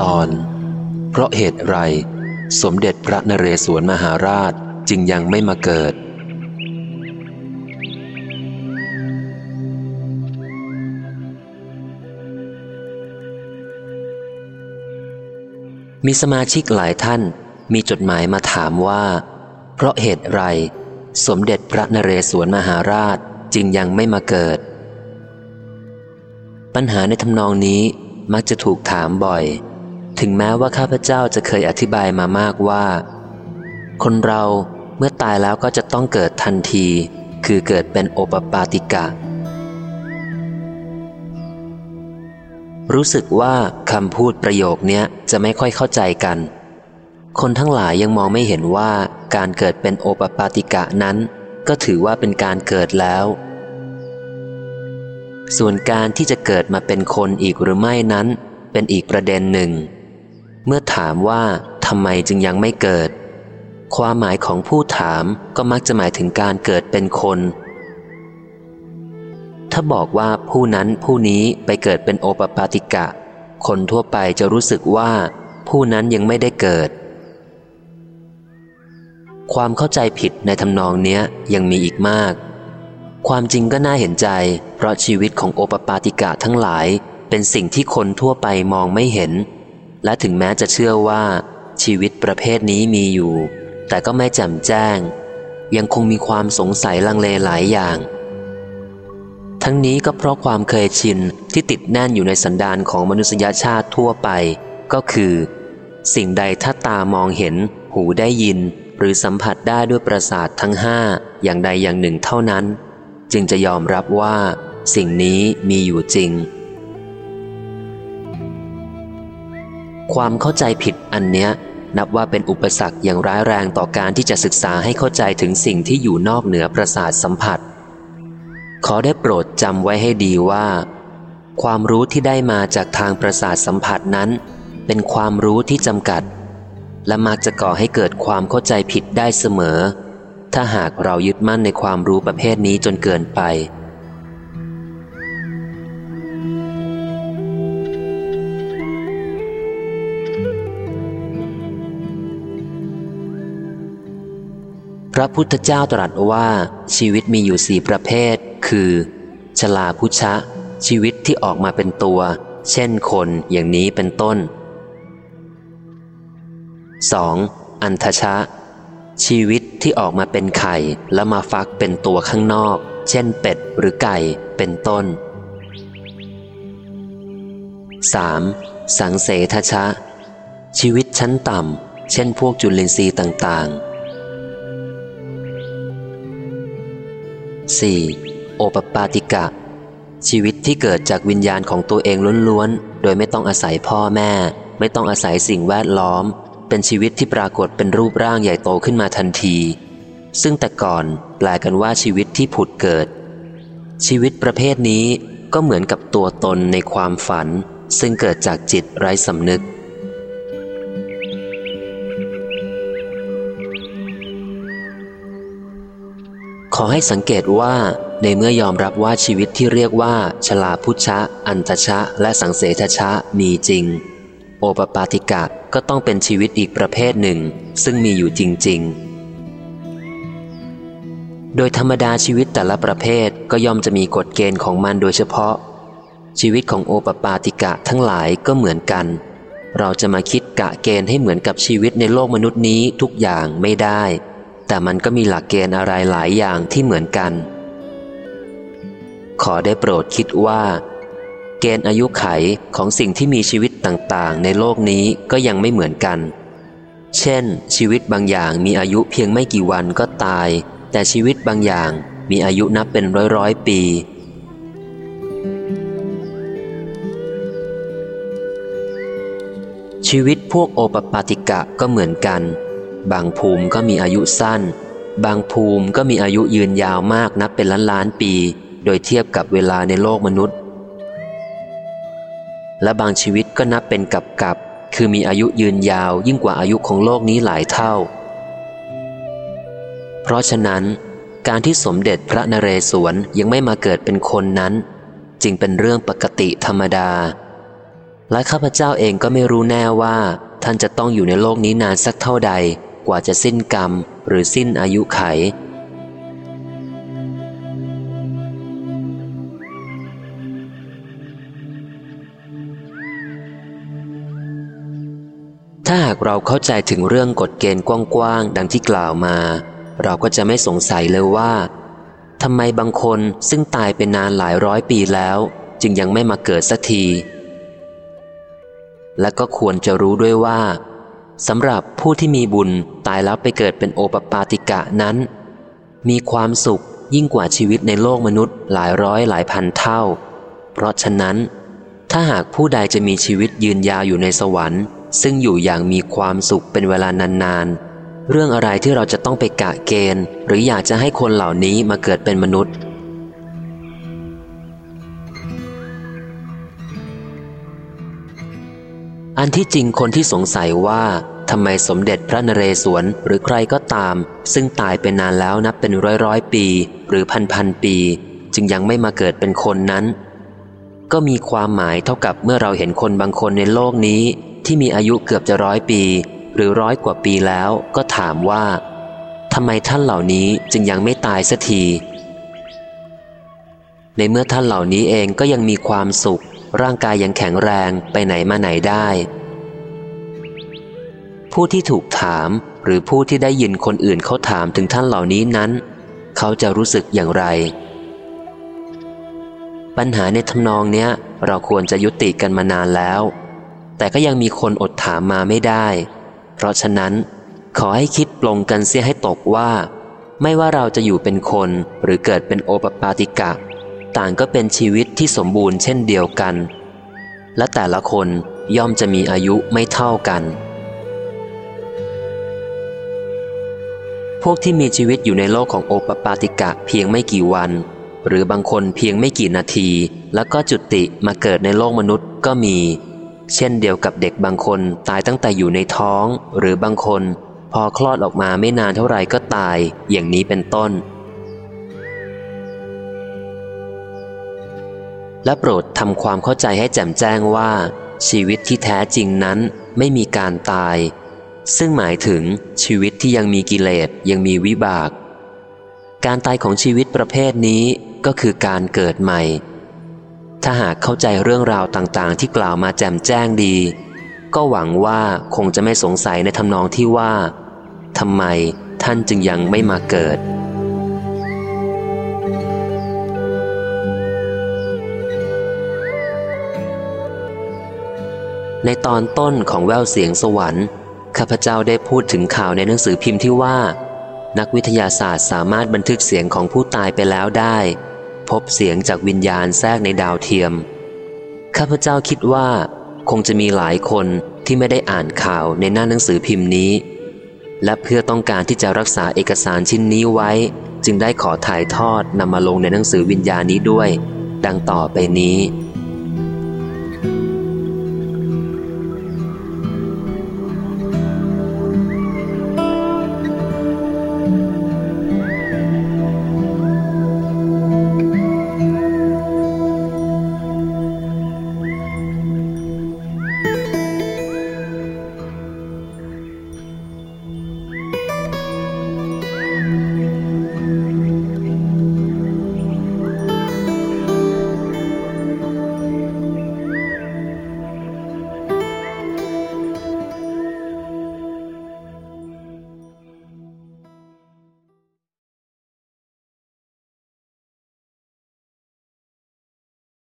ตอน เพราะเหตุไร สมเด็จพระนเรศวรมหาราชจึงยังไม่มาเกิด มีสมาชิกหลายท่านมีจดหมายมาถามว่า เพราะเหตุไร สมเด็จพระนเรศวรมหาราชจึงยังไม่มาเกิด ปัญหาในทำนองนี้มักจะถูกถามบ่อย ถึงแม้ว่าข้าพเจ้าจะเคยอธิบายมามากว่า คนเราเมื่อตายแล้วก็จะต้องเกิดทันที คือเกิดเป็นโอปปาติกะ รู้สึกว่าคำพูดประโยคนี้จะไม่ค่อยเข้าใจกัน คนทั้งหลายยังมองไม่เห็นว่าการเกิดเป็นโอปปาติกะนั้น ก็ถือว่าเป็นการเกิดแล้ว ส่วนการที่จะเกิดมาเป็นคนอีกหรือไม่นั้น เป็นอีกประเด็นหนึ่ง เมื่อถามว่าทำไมจึงยังไม่เกิด ความหมายของผู้ถามก็มักจะหมายถึงการเกิดเป็นคน ถ้าบอกว่าผู้นั้นผู้นี้ไปเกิดเป็นโอปปาติกะ คนทั่วไปจะรู้สึกว่า ผู้นั้นยังไม่ได้เกิด ความเข้าใจผิดในทำนองเนี้ยยังมีอีกมาก ความจริงก็น่าเห็นใจ เพราะชีวิตของโอปปาติกะทั้งหลายเป็นสิ่งที่คนทั่วไปมองไม่เห็น และถึงแม้จะเชื่อว่าชีวิตประเภทนี้มีอยู่ แต่ก็ไม่แจ่มแจ้ง ยังคงมีความสงสัยลังเลหลายอย่าง ทั้งนี้ก็เพราะความเคยชินที่ติดแน่นอยู่ในสันดานของมนุษยชาติทั่วไป ก็คือ สิ่งใดถ้าตามองเห็น หูได้ยิน หรือสัมผัสได้ด้วยประสาททั้งห้าอย่างใดอย่างหนึ่งเท่านั้น จึงจะยอมรับว่า สิ่งนี้มีอยู่จริง ความเข้าใจผิดอันเนี้ยนับว่าเป็นอุปสรรคอย่างร้ายแรงต่อการที่จะศึกษาให้เข้าใจถึงสิ่งที่อยู่นอกเหนือประสาทสัมผัส ขอได้โปรดจำไว้ให้ดีว่า ความรู้ที่ได้มาจากทางประสาทสัมผัสนั้น เป็นความรู้ที่จำกัด และมักจะก่อให้เกิดความเข้าใจผิดได้เสมอ ถ้าหากเรายึดมั่นในความรู้ประเภทนี้จนเกินไป พระพุทธเจ้าตรัสว่าชีวิตมีอยู่สี่ประเภท คือ ชลาพุชะ ชีวิตที่ออกมาเป็นตัว เช่นคนอย่างนี้เป็นต้น 2. อันทชะ ชีวิตที่ออกมาเป็นไข่แล้วมาฟักเป็นตัวข้างนอก เช่นเป็ดหรือไก่เป็นต้น 3. สังเสทชะ ชีวิตชั้นต่ำ เช่นพวกจุลินทรีย์ต่างๆ 4. โอปปาติกะ ชีวิตที่เกิดจากวิญญาณของตัวเองล้วนๆ โดยไม่ต้องอาศัยพ่อแม่ ไม่ต้องอาศัยสิ่งแวดล้อม เป็นชีวิตที่ปรากฏเป็นรูปร่างใหญ่โตขึ้นมาทันที ซึ่งแต่ก่อนแปลกันว่าชีวิตที่ผุดเกิด ชีวิตประเภทนี้ก็เหมือนกับตัวตนในความฝัน ซึ่งเกิดจากจิตไร้สำนึก ขอให้สังเกตว่าในเมื่อยอมรับว่าชีวิตที่เรียกว่า ชลาพุชะ อันตชะ และสังเสทชะมีจริง โอปปาติกะก็ต้องเป็นชีวิตอีกประเภทหนึ่ง ซึ่งมีอยู่จริง ๆ โดยธรรมดาชีวิตแต่ละประเภทก็ย่อมจะมีกฎเกณฑ์ของมันโดยเฉพาะ ชีวิตของโอปปาติกะทั้งหลายก็เหมือนกัน เราจะมาคิดกะเกณฑ์ให้เหมือนกับชีวิตในโลกมนุษย์นี้ทุกอย่างไม่ได้ แต่มันก็มีหลักเกณฑ์อะไรหลายอย่างที่เหมือนกัน ขอได้โปรดคิดว่า เกณฑ์อายุไขของสิ่งที่มีชีวิตต่างๆ ในโลกนี้ก็ยังไม่เหมือนกัน เช่น ชีวิตบางอย่างมีอายุเพียงไม่กี่วันก็ตาย แต่ชีวิตบางอย่างมีอายุนับเป็นร้อยร้อยปีชีวิตพวกโอปปาติกะก็เหมือนกัน บางภูมิก็มีอายุสั้น บางภูมิก็มีอายุยืนยาวมากนับเป็นล้านล้านปี โดยเทียบกับเวลาในโลกมนุษย์ และบางชีวิตก็นับเป็นกับกับคือมีอายุยืนยาวยิ่งกว่าอายุของโลกนี้หลายเท่า เพราะฉะนั้น การที่สมเด็จพระนเรศวรยังไม่มาเกิดเป็นคนนั้น จึงเป็นเรื่องปกติธรรมดา และข้าพเจ้าเองก็ไม่รู้แน่ว่า ท่านจะต้องอยู่ในโลกนี้นานสักเท่าใด กว่าจะสิ้นกรรมหรือสิ้นอายุไข ถ้าหากเราเข้าใจถึงเรื่องกฎเกณฑ์กว้างๆ ดังที่กล่าวมา เราก็จะไม่สงสัยเลยว่าทำไมบางคนซึ่งตายเป็นนานหลายร้อยปีแล้ว จึงยังไม่มาเกิดสักที และก็ควรจะรู้ด้วยว่า สำหรับผู้ที่มีบุญตายแล้วไปเกิดเป็นโอปปาติกะนั้น มีความสุขยิ่งกว่าชีวิตในโลกมนุษย์หลายร้อยหลายพันเท่า เพราะฉะนั้น ถ้าหากผู้ใดจะมีชีวิตยืนยาวอยู่ในสวรรค์ ซึ่งอยู่อย่างมีความสุขเป็นเวลานานๆ เรื่องอะไรที่เราจะต้องไปกะเกณฑ์ หรืออยากจะให้คนเหล่านี้มาเกิดเป็นมนุษย์ อันที่จริงคนที่สงสัยว่าทำไมสมเด็จพระนเรศวรหรือใครก็ตาม ซึ่งตายไปนานแล้วนับเป็นร้อยร้อยปี หรือพันพันปี จึงยังไม่มาเกิดเป็นคนนั้น ก็มีความหมายเท่ากับเมื่อเราเห็นคนบางคนในโลกนี้ ที่มีอายุเกือบจะร้อยปี หรือร้อยกว่าปีแล้วก็ถามว่าทำไมท่านเหล่านี้จึงยังไม่ตายสักทีในเมื่อท่านเหล่านี้เองก็ยังมีความสุข ร่างกายยังแข็งแรงไปไหนมาไหนได้ ผู้ที่ถูกถามหรือผู้ที่ได้ยินคนอื่นเขาถามถึงท่านเหล่านี้นั้น เขาจะรู้สึกอย่างไร ปัญหาในทำนองเนี้ย เราควรจะยุติกันมานานแล้ว แต่ก็ยังมีคนอดถามมาไม่ได้ เพราะฉะนั้น ขอให้คิดปลงกันเสียให้ตกว่า ไม่ว่าเราจะอยู่เป็นคนหรือเกิดเป็นโอปปาติกะ ต่างก็เป็นชีวิตที่สมบูรณ์เช่นเดียวกัน และแต่ละคนย่อมจะมีอายุไม่เท่ากัน พวกที่มีชีวิตอยู่ในโลกของโอปปาติกะเพียงไม่กี่วัน หรือบางคนเพียงไม่กี่นาที แล้วก็จุติมาเกิดในโลกมนุษย์ก็มี เช่นเดียวกับเด็กบางคนตายตั้งแต่อยู่ในท้อง หรือบางคน พอคลอดออกมาไม่นานเท่าไหร่ก็ตาย อย่างนี้เป็นต้น และโปรดทำความเข้าใจให้แจ่มแจ้งว่า ชีวิตที่แท้จริงนั้นไม่มีการตาย ซึ่งหมายถึงชีวิตที่ยังมีกิเลสยังมีวิบาก การตายของชีวิตประเภทนี้ก็คือการเกิดใหม่ ถ้าหากเข้าใจเรื่องราวต่างๆ ที่กล่าวมาแจ่มแจ้งดี ก็หวังว่าคงจะไม่สงสัยในทำนองที่ว่าทำไมท่านจึงยังไม่มาเกิด ในตอนต้นของแววเสียงสวรรค์ข้าพเจ้าได้พูดถึงข่าวในหนังสือพิมพ์ที่ว่า นักวิทยาศาสตร์สามารถบันทึกเสียงของผู้ตายไปแล้วได้ พบเสียงจากวิญญาณแทรกในดาวเทียม ข้าพเจ้าคิดว่า คงจะมีหลายคนที่ไม่ได้อ่านข่าวในหน้าหนังสือพิมพ์นี้ และเพื่อต้องการที่จะรักษาเอกสารชิ้นนี้ไว้ จึงได้ขอถ่ายทอดนำมาลงในหนังสือวิญญาณนี้ด้วย ดังต่อไปนี้